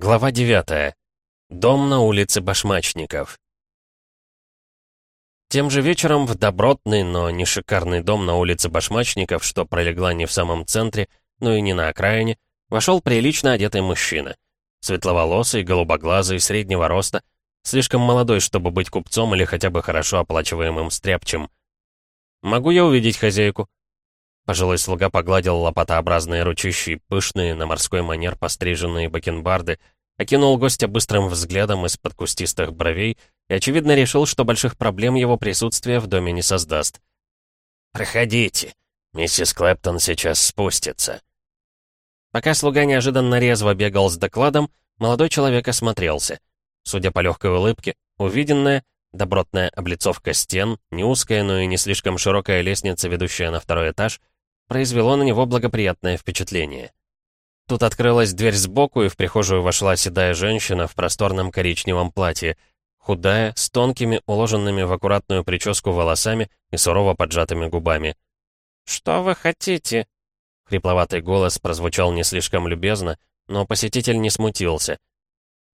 Глава 9. Дом на улице Башмачников. Тем же вечером в добротный, но не шикарный дом на улице Башмачников, что пролегла не в самом центре, но и не на окраине, вошел прилично одетый мужчина. Светловолосый, голубоглазый, среднего роста, слишком молодой, чтобы быть купцом или хотя бы хорошо оплачиваемым стряпчем. «Могу я увидеть хозяйку?» Пожилой слуга погладил лопатообразные ручищи, пышные, на морской манер постриженные бакенбарды, окинул гостя быстрым взглядом из-под кустистых бровей и, очевидно, решил, что больших проблем его присутствие в доме не создаст. «Проходите, миссис Клэптон сейчас спустится». Пока слуга неожиданно резво бегал с докладом, молодой человек осмотрелся. Судя по легкой улыбке, увиденное — добротная облицовка стен, не узкая, но и не слишком широкая лестница, ведущая на второй этаж — произвело на него благоприятное впечатление. Тут открылась дверь сбоку, и в прихожую вошла седая женщина в просторном коричневом платье, худая, с тонкими, уложенными в аккуратную прическу волосами и сурово поджатыми губами. «Что вы хотите?» Хрипловатый голос прозвучал не слишком любезно, но посетитель не смутился.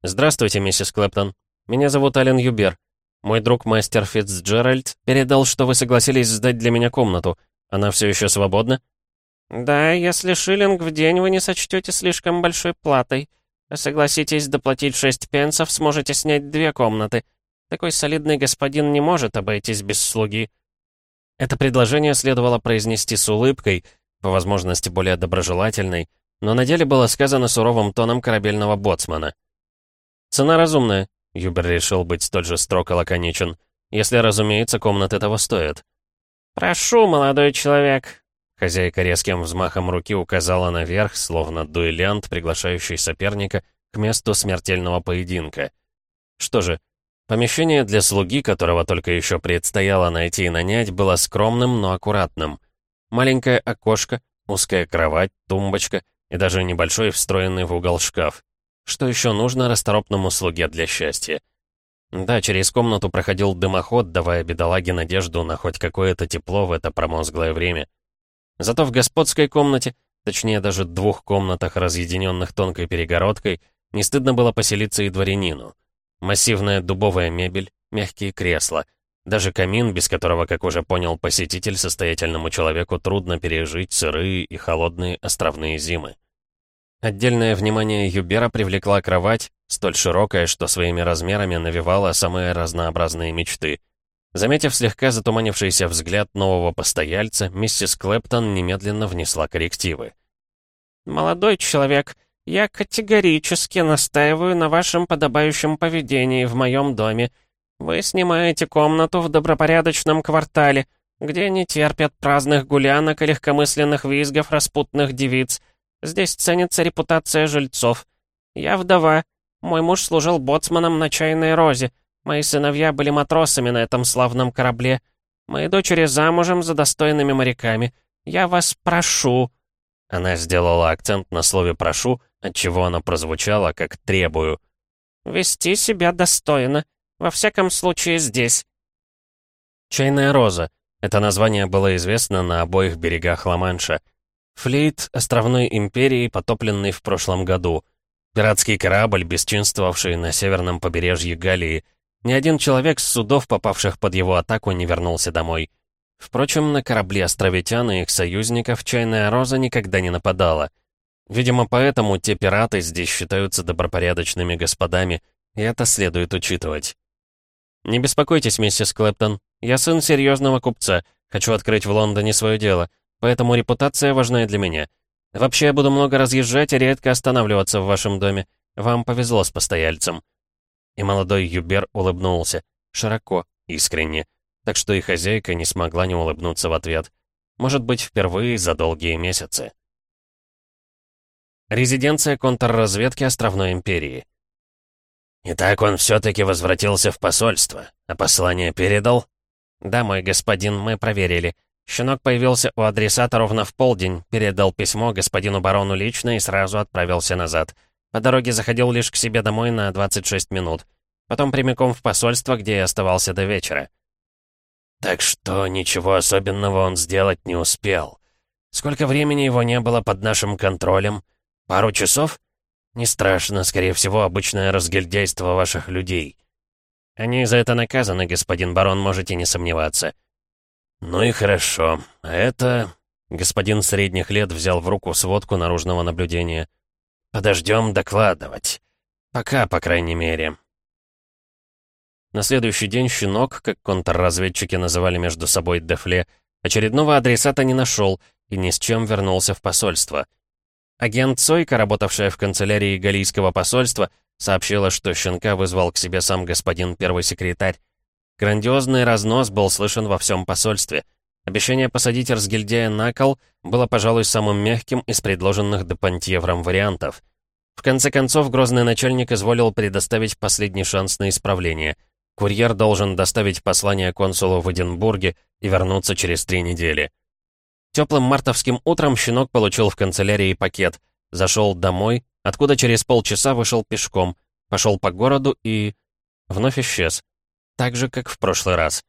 «Здравствуйте, миссис Клэптон. Меня зовут Ален Юбер. Мой друг мастер Фитцджеральд передал, что вы согласились сдать для меня комнату. Она все еще свободна?» «Да, если шиллинг в день вы не сочтете слишком большой платой. Согласитесь доплатить шесть пенсов, сможете снять две комнаты. Такой солидный господин не может обойтись без слуги». Это предложение следовало произнести с улыбкой, по возможности более доброжелательной, но на деле было сказано суровым тоном корабельного боцмана. «Цена разумная», — Юбер решил быть столь же строг и лаконичен, «если, разумеется, комнаты того стоят». «Прошу, молодой человек». Хозяйка резким взмахом руки указала наверх, словно дуэлянт, приглашающий соперника к месту смертельного поединка. Что же, помещение для слуги, которого только еще предстояло найти и нанять, было скромным, но аккуратным. Маленькое окошко, узкая кровать, тумбочка и даже небольшой встроенный в угол шкаф. Что еще нужно расторопному слуге для счастья? Да, через комнату проходил дымоход, давая бедолаге надежду на хоть какое-то тепло в это промозглое время. Зато в господской комнате, точнее даже двух комнатах, разъединенных тонкой перегородкой, не стыдно было поселиться и дворянину. Массивная дубовая мебель, мягкие кресла, даже камин, без которого, как уже понял посетитель, состоятельному человеку трудно пережить сырые и холодные островные зимы. Отдельное внимание Юбера привлекла кровать, столь широкая, что своими размерами навевала самые разнообразные мечты. Заметив слегка затуманившийся взгляд нового постояльца, миссис Клэптон немедленно внесла коррективы. «Молодой человек, я категорически настаиваю на вашем подобающем поведении в моем доме. Вы снимаете комнату в добропорядочном квартале, где не терпят праздных гулянок и легкомысленных визгов распутных девиц, Здесь ценится репутация жильцов. Я вдова. Мой муж служил боцманом на чайной розе. Мои сыновья были матросами на этом славном корабле. Мои дочери замужем за достойными моряками. Я вас прошу». Она сделала акцент на слове «прошу», отчего оно прозвучало как «требую». «Вести себя достойно. Во всяком случае, здесь». «Чайная роза». Это название было известно на обоих берегах Ла-Манша — Флейт островной империи, потопленный в прошлом году. Пиратский корабль, бесчинствовавший на северном побережье Галлии. Ни один человек с судов, попавших под его атаку, не вернулся домой. Впрочем, на корабли островитян и их союзников чайная роза никогда не нападала. Видимо, поэтому те пираты здесь считаются добропорядочными господами, и это следует учитывать. «Не беспокойтесь, миссис Клэптон. Я сын серьезного купца. Хочу открыть в Лондоне свое дело поэтому репутация важна для меня. Вообще, я буду много разъезжать и редко останавливаться в вашем доме. Вам повезло с постояльцем». И молодой Юбер улыбнулся. Широко, искренне. Так что и хозяйка не смогла не улыбнуться в ответ. Может быть, впервые за долгие месяцы. Резиденция контрразведки Островной Империи. «Итак, он все-таки возвратился в посольство, а послание передал?» «Да, мой господин, мы проверили. Щенок появился у адресата ровно в полдень, передал письмо господину барону лично и сразу отправился назад. По дороге заходил лишь к себе домой на 26 минут. Потом прямиком в посольство, где и оставался до вечера. Так что ничего особенного он сделать не успел. Сколько времени его не было под нашим контролем? Пару часов? «Не страшно, скорее всего, обычное разгильдяйство ваших людей». «Они за это наказаны, господин барон, можете не сомневаться». «Ну и хорошо. А это...» Господин средних лет взял в руку сводку наружного наблюдения. «Подождем докладывать. Пока, по крайней мере». На следующий день щенок, как контрразведчики называли между собой Дефле, очередного адресата не нашел и ни с чем вернулся в посольство. Агент Сойка, работавшая в канцелярии Галийского посольства, сообщила, что щенка вызвал к себе сам господин первый секретарь. Грандиозный разнос был слышен во всем посольстве. Обещание посадить Разгильдея на кол было, пожалуй, самым мягким из предложенных Депантьевром вариантов. В конце концов, грозный начальник изволил предоставить последний шанс на исправление. Курьер должен доставить послание консулу в Эдинбурге и вернуться через три недели. Теплым мартовским утром щенок получил в канцелярии пакет, зашел домой, откуда через полчаса вышел пешком, пошел по городу и... вновь исчез. Так же, как в прошлый раз.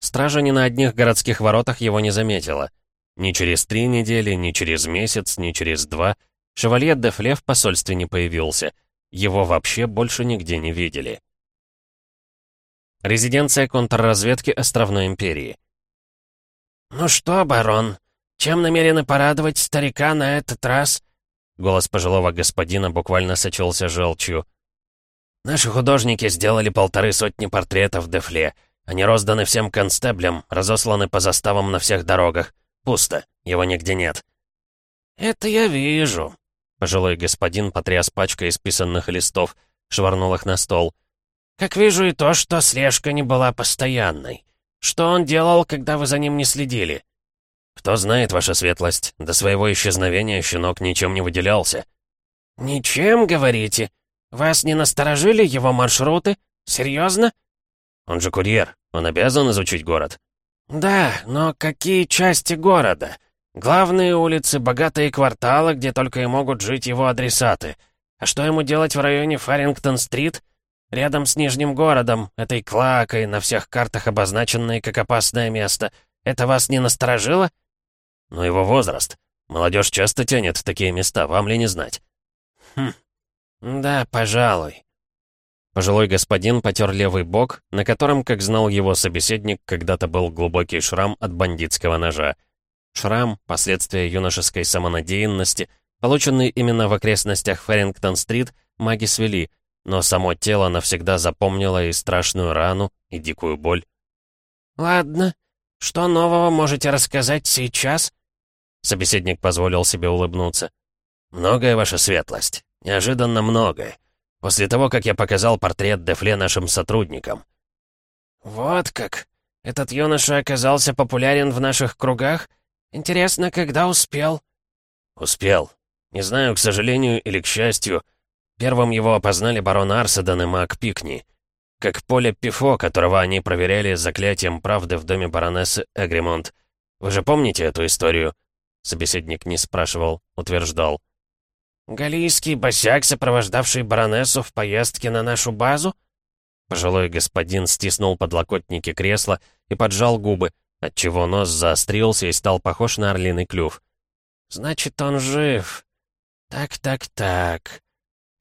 Стража ни на одних городских воротах его не заметила. Ни через три недели, ни через месяц, ни через два. Шевалье де Фле в посольстве не появился. Его вообще больше нигде не видели. Резиденция контрразведки Островной империи. «Ну что, барон, чем намерены порадовать старика на этот раз?» Голос пожилого господина буквально сочился желчью. «Наши художники сделали полторы сотни портретов Дефле. Они розданы всем констеблям, разосланы по заставам на всех дорогах. Пусто, его нигде нет». «Это я вижу». Пожилой господин потряс пачкой исписанных листов, швырнул их на стол. «Как вижу и то, что слежка не была постоянной. Что он делал, когда вы за ним не следили?» «Кто знает, ваша светлость, до своего исчезновения щенок ничем не выделялся». «Ничем, говорите? Вас не насторожили его маршруты? Серьезно?» «Он же курьер, он обязан изучить город». «Да, но какие части города? Главные улицы, богатые кварталы, где только и могут жить его адресаты. А что ему делать в районе Фарингтон-стрит? Рядом с Нижним городом, этой клакой, на всех картах обозначенной как опасное место. Это вас не насторожило?» Но его возраст. Молодежь часто тянет в такие места, вам ли не знать? Хм, да, пожалуй. Пожилой господин потер левый бок, на котором, как знал его собеседник, когда-то был глубокий шрам от бандитского ножа. Шрам — последствия юношеской самонадеянности, полученный именно в окрестностях Феррингтон-стрит, маги свели, но само тело навсегда запомнило и страшную рану, и дикую боль. «Ладно, что нового можете рассказать сейчас?» Собеседник позволил себе улыбнуться. «Многое, ваша светлость. Неожиданно многое. После того, как я показал портрет Дефле нашим сотрудникам». «Вот как? Этот юноша оказался популярен в наших кругах? Интересно, когда успел?» «Успел. Не знаю, к сожалению или к счастью. Первым его опознали барон Арседан и маг Пикни. Как поле Пифо, которого они проверяли заклятием правды в доме баронессы Эгримонт. Вы же помните эту историю?» Собеседник не спрашивал, утверждал. «Галийский босяк, сопровождавший баронессу в поездке на нашу базу?» Пожилой господин стиснул подлокотники кресла и поджал губы, отчего нос заострился и стал похож на орлиный клюв. «Значит, он жив. Так-так-так.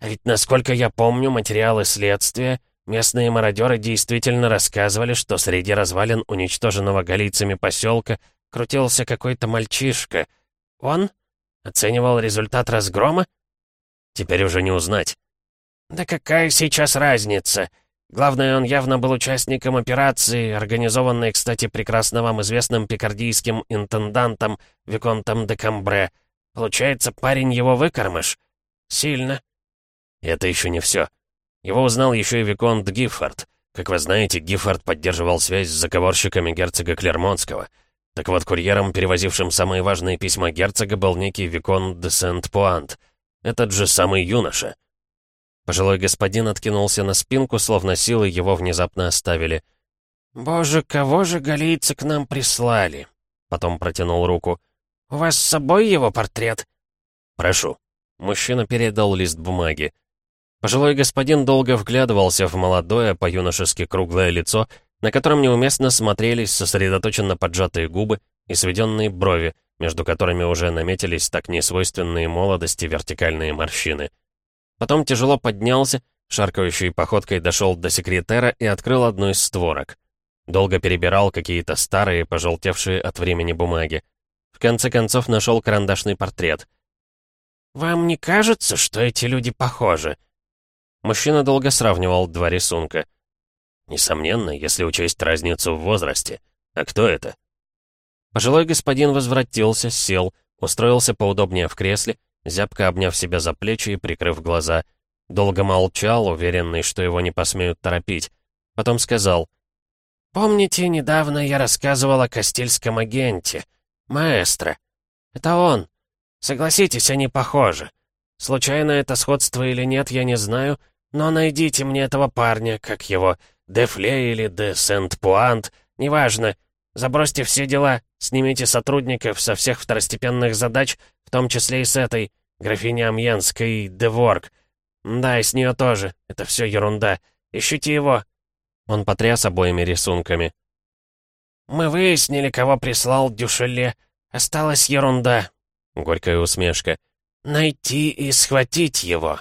А ведь, насколько я помню материалы следствия, местные мародеры действительно рассказывали, что среди развалин уничтоженного галийцами поселка крутился какой-то мальчишка. Он оценивал результат разгрома? Теперь уже не узнать. Да какая сейчас разница? Главное, он явно был участником операции, организованной, кстати, прекрасно вам известным пикардийским интендантом Виконтом де Камбре. Получается, парень его выкормыш? Сильно. И это еще не все. Его узнал еще и Виконт Гиффорд. Как вы знаете, Гиффорд поддерживал связь с заговорщиками герцога Клермонского — так вот, курьером, перевозившим самые важные письма герцога, был некий Викон де Сент-Пуант. Этот же самый юноша. Пожилой господин откинулся на спинку, словно силы его внезапно оставили. «Боже, кого же галийцы к нам прислали?» Потом протянул руку. «У вас с собой его портрет?» «Прошу». Мужчина передал лист бумаги. Пожилой господин долго вглядывался в молодое, по-юношески круглое лицо на котором неуместно смотрелись сосредоточенно поджатые губы и сведенные брови, между которыми уже наметились так несвойственные молодости вертикальные морщины. Потом тяжело поднялся, шаркающей походкой дошел до секретера и открыл одну из створок. Долго перебирал какие-то старые, пожелтевшие от времени бумаги. В конце концов нашел карандашный портрет. «Вам не кажется, что эти люди похожи?» Мужчина долго сравнивал два рисунка. Несомненно, если учесть разницу в возрасте. А кто это? Пожилой господин возвратился, сел, устроился поудобнее в кресле, зябко обняв себя за плечи и прикрыв глаза. Долго молчал, уверенный, что его не посмеют торопить. Потом сказал. «Помните, недавно я рассказывал о Кастильском агенте? Маэстро. Это он. Согласитесь, они похожи. Случайно это сходство или нет, я не знаю, но найдите мне этого парня, как его, Дефле или Де Сент-Пуант, неважно. Забросьте все дела, снимите сотрудников со всех второстепенных задач, в том числе и с этой, графиня Амьенской Деворг. Да, и с нее тоже, это все ерунда. Ищите его». Он потряс обоими рисунками. «Мы выяснили, кого прислал Дюшеле. Осталась ерунда». Горькая усмешка. «Найти и схватить его».